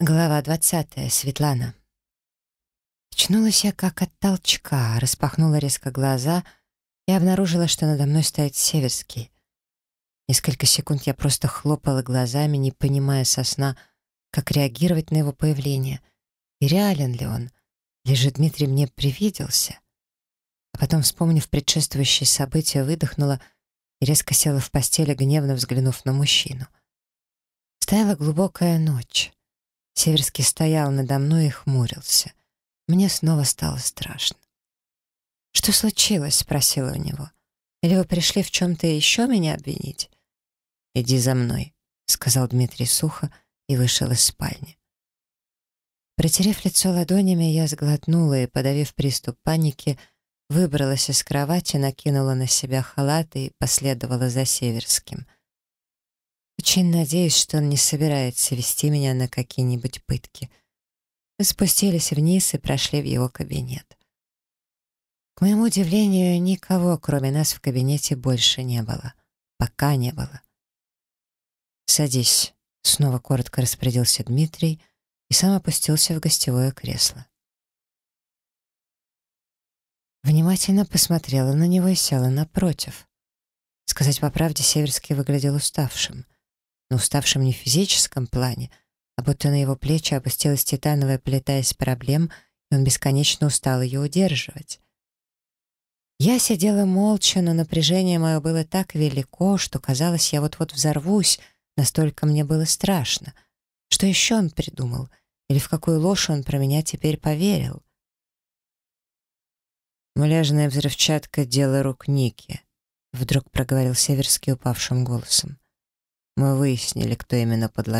Глава двадцатая. Светлана. Очнулась я как от толчка, распахнула резко глаза и обнаружила, что надо мной стоит Северский. Несколько секунд я просто хлопала глазами, не понимая со сна, как реагировать на его появление. И реален ли он? Или же Дмитрий мне привиделся? А потом, вспомнив предшествующие события, выдохнула и резко села в постели, гневно взглянув на мужчину. Стояла глубокая ночь. Северский стоял надо мной и хмурился. Мне снова стало страшно. «Что случилось?» — спросила у него. «Или вы пришли в чем-то еще меня обвинить?» «Иди за мной», — сказал Дмитрий сухо и вышел из спальни. Протерев лицо ладонями, я сглотнула и, подавив приступ паники, выбралась из кровати, накинула на себя халат и последовала за Северским — очень надеюсь, что он не собирается вести меня на какие-нибудь пытки. Мы спустились вниз и прошли в его кабинет. К моему удивлению, никого, кроме нас, в кабинете больше не было. Пока не было. «Садись», — снова коротко распорядился Дмитрий и сам опустился в гостевое кресло. Внимательно посмотрела на него и села напротив. Сказать по правде, Северский выглядел уставшим — но уставшим не в физическом плане, а будто на его плечи опустилась титановая плита из проблем, и он бесконечно устал ее удерживать. Я сидела молча, но напряжение мое было так велико, что казалось, я вот-вот взорвусь, настолько мне было страшно. Что еще он придумал? Или в какую ложь он про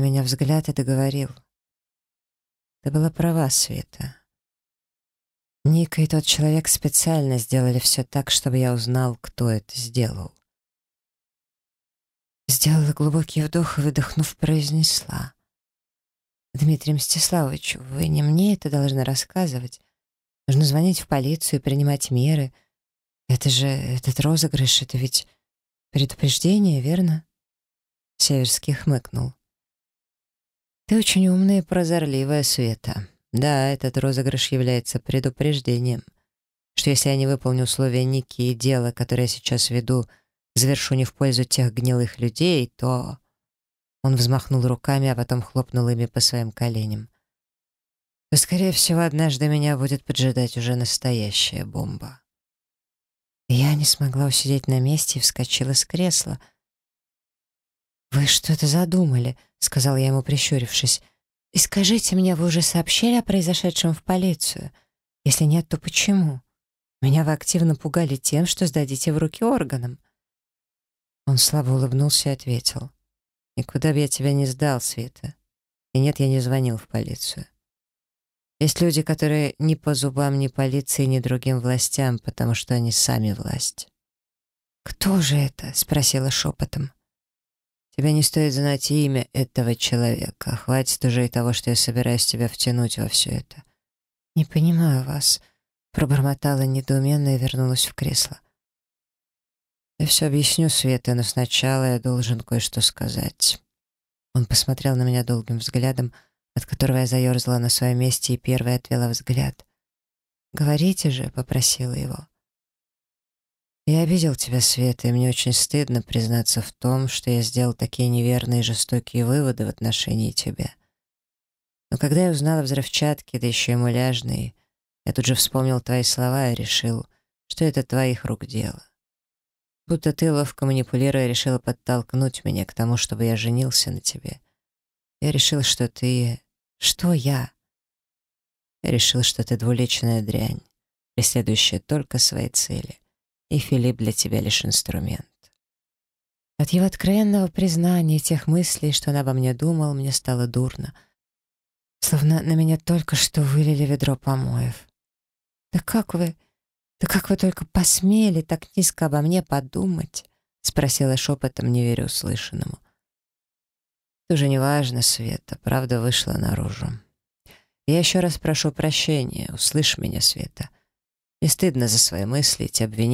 меня теперь поверил? «Муляжная взрывчатка — дело рук Ники», — вдруг проговорил Северский упавшим голосом. Мы выяснили, кто именно подложил и какие люди сделали заказ на этот розыгрыш. Ника обратилась к одному очень влиятельному человеку, у которого имеется на меня зуб. Не знаю, что конкретно она наобещала ему или что он потребовал взамен, но факт остается фактом, что... Он поднял на меня взгляд и договорил. «Ты была права, Света. Ника и тот человек специально сделали все так, чтобы я узнал, кто это сделал. Сделала глубокий вдох и, выдохнув, произнесла. «Дмитрий Мстиславович, вы не мне это должны рассказывать. Нужно звонить в полицию и принимать меры. Это же, этот розыгрыш, это ведь предупреждение, верно?» Северский хмыкнул. «Ты очень умная и прозорливая, Света. Да, этот розыгрыш является предупреждением, что если я не выполню условия Ники и дело, которое я сейчас веду, завершу не в пользу тех гнилых людей, то...» Он взмахнул руками, а потом хлопнул ими по своим коленям. «То, скорее всего, однажды меня будет поджидать уже настоящая бомба». Я не смогла усидеть на месте и вскочила с кресла. «Вы что-то задумали?» — сказал я ему, прищурившись. И скажите мне, вы уже сообщили о произошедшем в полицию? Если нет, то почему? Меня вы активно пугали тем, что сдадите в руки органам. Он слабо улыбнулся и ответил. «Никуда бы я тебя не сдал, Света. И нет, я не звонил в полицию. Есть люди, которые ни по зубам ни полиции, ни другим властям, потому что они сами власть». «Кто же это?» — спросила шепотом. Тебе не стоит знать имя этого человека. Хватит уже и того, что я собираюсь тебя втянуть во все это. Не понимаю вас. Пробормотала недоуменно и вернулась в кресло. Я все объясню, Света, но сначала я должен кое-что сказать. Он посмотрел на меня долгим взглядом, от которого я заерзала на своем месте и первой отвела взгляд. «Говорите же», — попросила его. Я обидел тебя, Света, и мне очень стыдно признаться в том, что я сделал такие неверные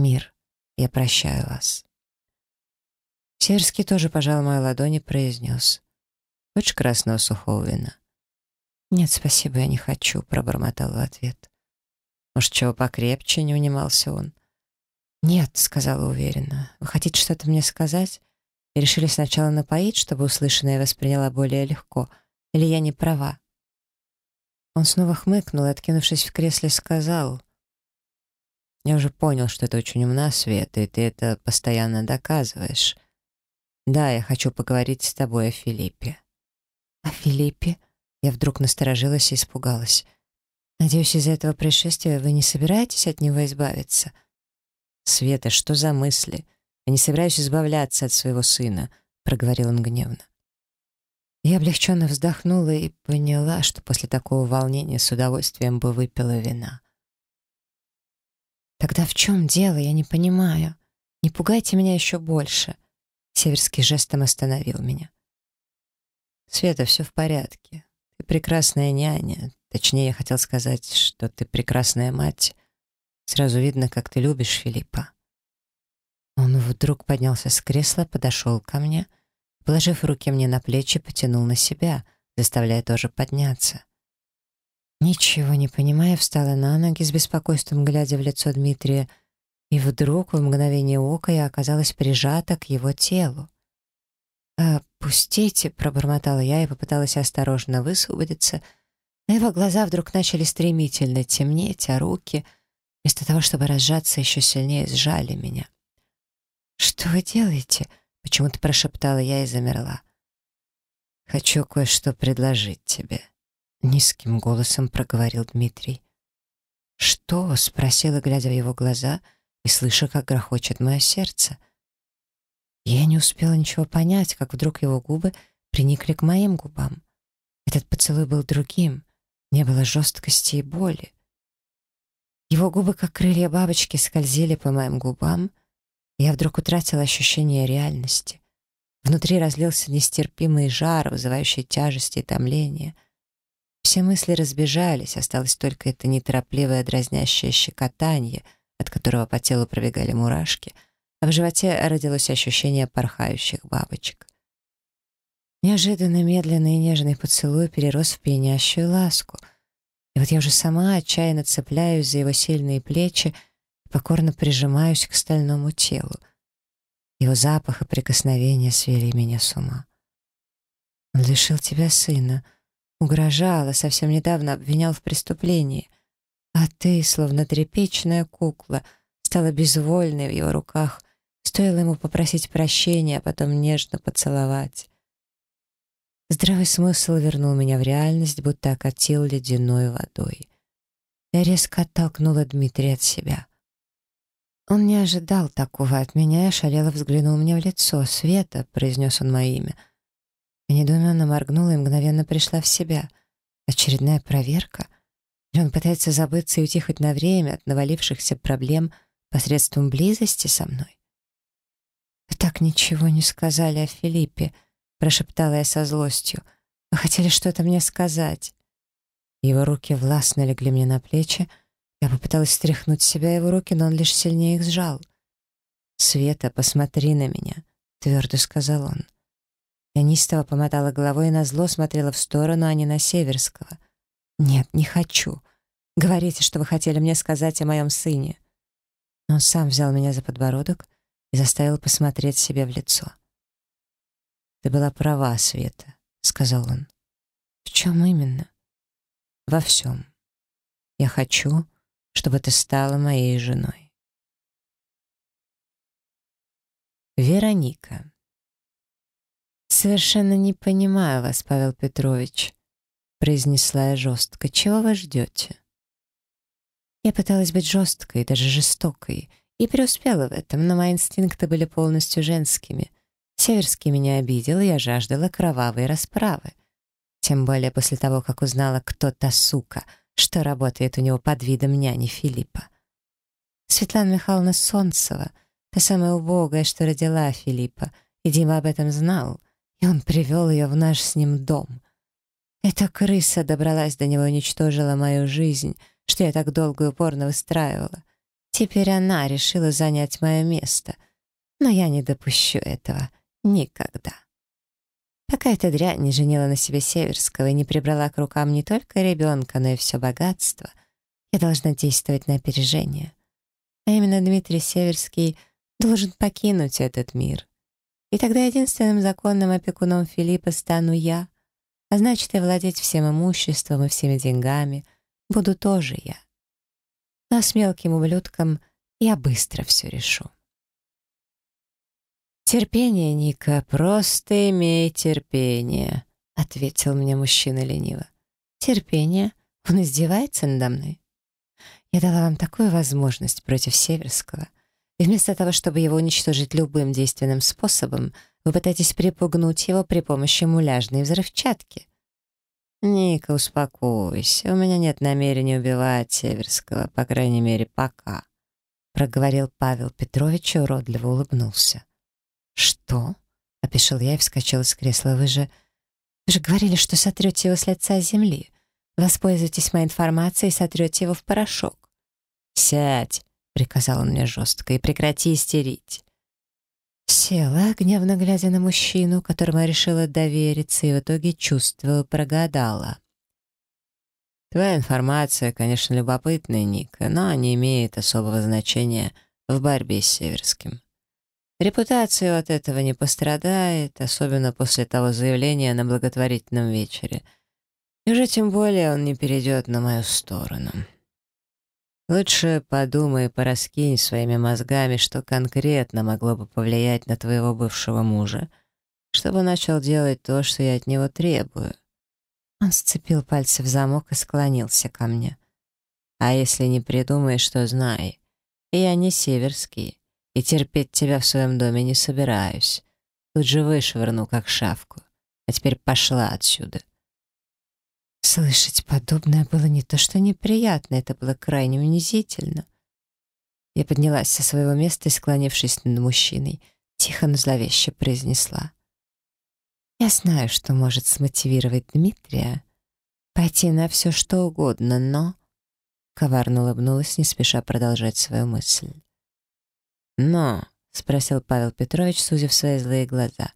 и жестокие выводы в отношении тебя. Но когда я узнал о взрывчатке, да еще и муляжной, я тут же вспомнил твои слова и решил, что это твоих рук дело. Будто ты, ловко манипулируя, решила подтолкнуть меня к тому, чтобы я женился на тебе. Я решил, что ты... Что я? Я решил, что Я уже понял, что это очень умна, Света, и ты это постоянно доказываешь. Да, я хочу поговорить с тобой о Филиппе». «О Филиппе?» Я вдруг насторожилась и испугалась. «Надеюсь, из-за этого происшествия вы не собираетесь от него избавиться?» «Света, что за мысли? Я не собираюсь избавляться от своего сына», — проговорил он гневно. Я облегченно вздохнула и поняла, что после такого волнения с удовольствием бы выпила вина. «Тогда в чем дело? Я не понимаю. Не пугайте меня еще больше». Северский жестом остановил меня. «Света, все в порядке. Ты прекрасная няня. Точнее, я хотел сказать, что ты прекрасная мать. Сразу видно, как ты любишь Филиппа». Он вдруг поднялся с кресла, подошел ко мне — Положив руки мне на плечи, потянул на себя, заставляя тоже подняться. Ничего не понимая, встала на ноги с беспокойством, глядя в лицо Дмитрия, и вдруг в мгновение ока я оказалась прижата к его телу. «Пустите», — пробормотала я и попыталась осторожно высвободиться, но его глаза вдруг начали стремительно темнеть, а руки, вместо того, чтобы разжаться, еще сильнее сжали меня. «Что вы делаете?» Почему-то прошептала я и замерла. «Хочу кое-что предложить тебе», — низким голосом проговорил Дмитрий. «Что?» — спросила, глядя в его глаза и слыша, как грохочет мое сердце. Я не успела ничего понять, как вдруг его губы приникли к моим губам. Этот поцелуй был другим, не было жесткости и боли. Его губы, как крылья бабочки, скользили по моим губам, я вдруг утратила ощущение реальности. Внутри разлился нестерпимый жар, вызывающий тяжесть и томление. Все мысли разбежались, осталось только это неторопливое дразнящее щекотание, от которого по телу пробегали мурашки, а в животе родилось ощущение порхающих бабочек. Неожиданно медленный и нежный поцелуй перерос в пьянящую ласку. И вот я уже сама отчаянно цепляюсь за его сильные плечи, покорно прижимаюсь к стальному телу. Его запах и прикосновения свели меня с ума. Он лишил тебя сына, угрожал, а совсем недавно обвинял в преступлении. А ты, словно тряпичная кукла, стала безвольной в его руках, стоило ему попросить прощения, а потом нежно поцеловать. Здравый смысл вернул меня в реальность, будто окатил ледяной водой. Я резко оттолкнула Дмитрия от себя. Он не ожидал такого от меня и шалело взглянул мне в лицо. «Света», — произнес он мое имя. Я недоуменно моргнула и мгновенно пришла в себя. Очередная проверка? Или он пытается забыться и уйти хоть на время от навалившихся проблем посредством близости со мной? «Вы так ничего не сказали о Филиппе», — прошептала я со злостью. «Вы совершенно не понимаю вас, Павел Петрович», — произнесла я жестко. «Чего вы ждете?» Я пыталась быть жесткой, даже жестокой, и преуспела в этом, но мои инстинкты были полностью женскими. Северский меня обидел, и я жаждала кровавой расправы. Тем более после того, как узнала, кто та сука, что работает у него под видом няни Филиппа. Светлана Михайловна Солнцева, та самая убогая, что родила Филиппа, и Дима об этом знал — и он привел ее в наш с ним дом. Эта крыса добралась до него и уничтожила мою жизнь, что я так долго и упорно выстраивала. Теперь она решила занять мое место, но я не допущу этого никогда. Пока эта дрянь не женила на себе Северского и не прибрала к рукам не только ребенка, но и все богатство, я должна действовать на опережение. А именно Дмитрий Северский должен покинуть этот мир. И тогда единственным законным опекуном Филиппа стану я, а значит и владеть всем имуществом и всеми деньгами буду тоже я. Но с мелким ублюдком я быстро все решу. «Терпение, Ника, просто имей терпение», — ответил мне мужчина лениво. «Терпение? Он издевается надо мной?» «Я дала вам такую возможность против Северского, и вместо того, чтобы его уничтожить любым действенным способом, вы пытаетесь припугнуть его при помощи муляжной взрывчатки». «Ника, успокойся, у меня нет намерения убивать Северского, по крайней мере, пока», — проговорил Павел Петрович и Лучше подумай и пораскинь своими мозгами, что конкретно могло бы повлиять на твоего бывшего мужа, чтобы начал делать то, что я от него требую. Он сцепил пальцы в замок и склонился ко мне. А если не придумаешь, то знай. Я не северский, и терпеть тебя в своем доме не собираюсь. Тут же вышвырну, как шавку. А теперь пошла отсюда. Слышать подобное было не то что неприятно, это было крайне унизительно. Я поднялась со своего места и, склонившись над мужчиной, тихо, но зловеще произнесла. «Я знаю, что может смотивировать Дмитрия пойти на все, что угодно, но...» Коварно улыбнулась, не спеша продолжать свою мысль. «Но?» — спросил Павел Петрович, сузив свои злые глаза.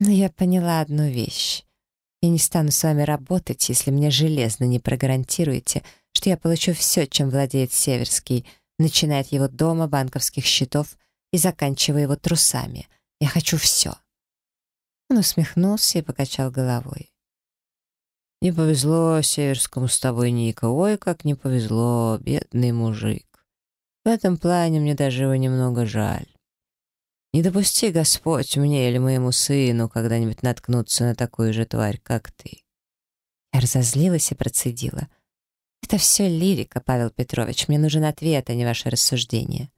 «Договаривай, раз открыла рот». «Но я поняла одну вещь. Я не стану с вами работать, если мне железно не прогарантируете, что я получу все, чем владеет Северский, начиная от его дома, банковских счетов и заканчивая его трусами. Я хочу все». Он усмехнулся и покачал головой. Не повезло Северскому с тобой, Ника. Ой, как не повезло, бедный мужик. В этом плане мне даже его немного жаль. Не допусти, Господь, мне или моему сыну когда-нибудь наткнуться на такую же тварь, как ты. Я разозлилась и процедила. Это все лирика, Павел Петрович. Мне нужен ответ, а не ваше рассуждение.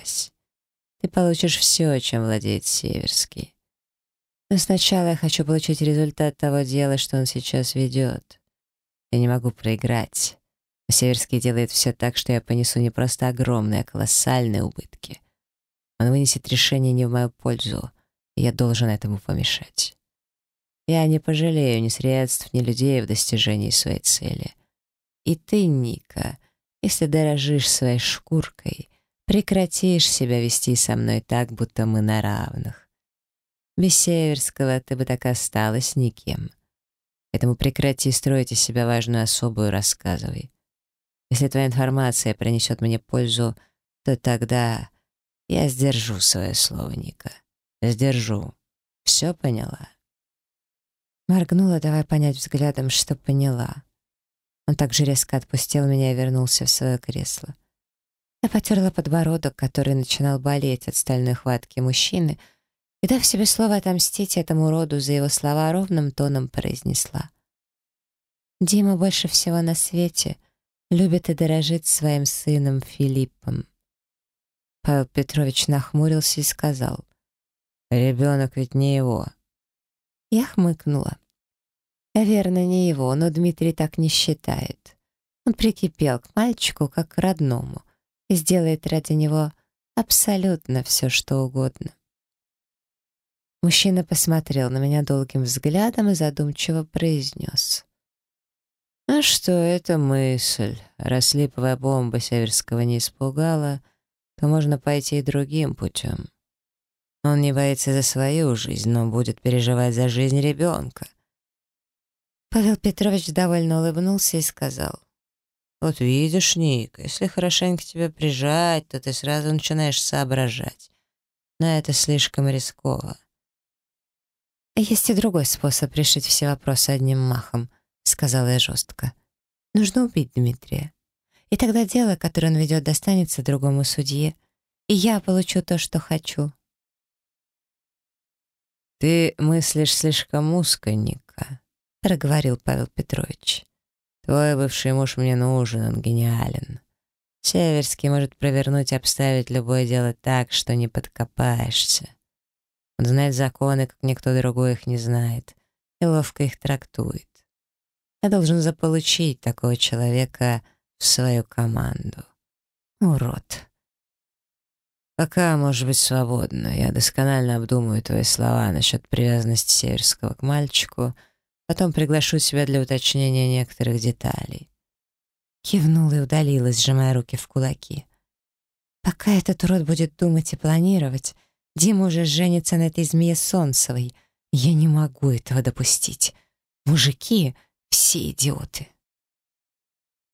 Павел Ты получишь все, чем владеет Северский. Но сначала я хочу получить результат того дела, что он сейчас ведет. Я не могу проиграть. А Северский делает все так, что я понесу не просто огромные, а колоссальные убытки. Он вынесет решение не в мою пользу, и я должен этому помешать. Я не пожалею ни средств, ни людей в достижении своей цели. И ты, Ника, если дорожишь своей шкуркой — прекратишь себя вести со мной так, будто мы на равных. Без Северского ты бы так осталась никем. Поэтому прекрати строить из себя важную особу и рассказывай. Если твоя информация принесет мне пользу, то тогда Я сдержу свое слово, Ника. Сдержу. Все поняла?» Моргнула, давая понять взглядом, что поняла. Он также резко отпустил меня и вернулся в свое кресло. Я потерла подбородок, который начинал болеть от стальной хватки мужчины, и, дав себе слово отомстить этому роду за его слова, ровным тоном произнесла. «Дима больше всего на свете любит и дорожит своим сыном Филиппом». Павел Петрович нахмурился и сказал, «Ребенок ведь не его». Я хмыкнула. Верно, не его, но Дмитрий так не считает. Он прикипел к мальчику как к родному — и сделает ради него абсолютно все, что угодно. Мужчина посмотрел на меня долгим взглядом и задумчиво произнес. «А что это мысль? Раз липовая бомба Северского не испугала, то можно пойти и другим путем. Он не боится за свою жизнь, но будет переживать за жизнь ребенка». Павел Петрович довольно улыбнулся и сказал. Вот видишь, Ник, если хорошенько тебя прижать, то ты сразу начинаешь соображать. Но это слишком рисково. «Есть и другой способ решить все вопросы одним махом», — сказала я жестко. «Нужно убить Дмитрия. И тогда дело, которое он ведет, достанется другому судье, и я получу то, что хочу». «Ты мыслишь слишком узко, Ника», — проговорил Павел Петрович. Твой бывший муж мне нужен, он гениален. Северский может провернуть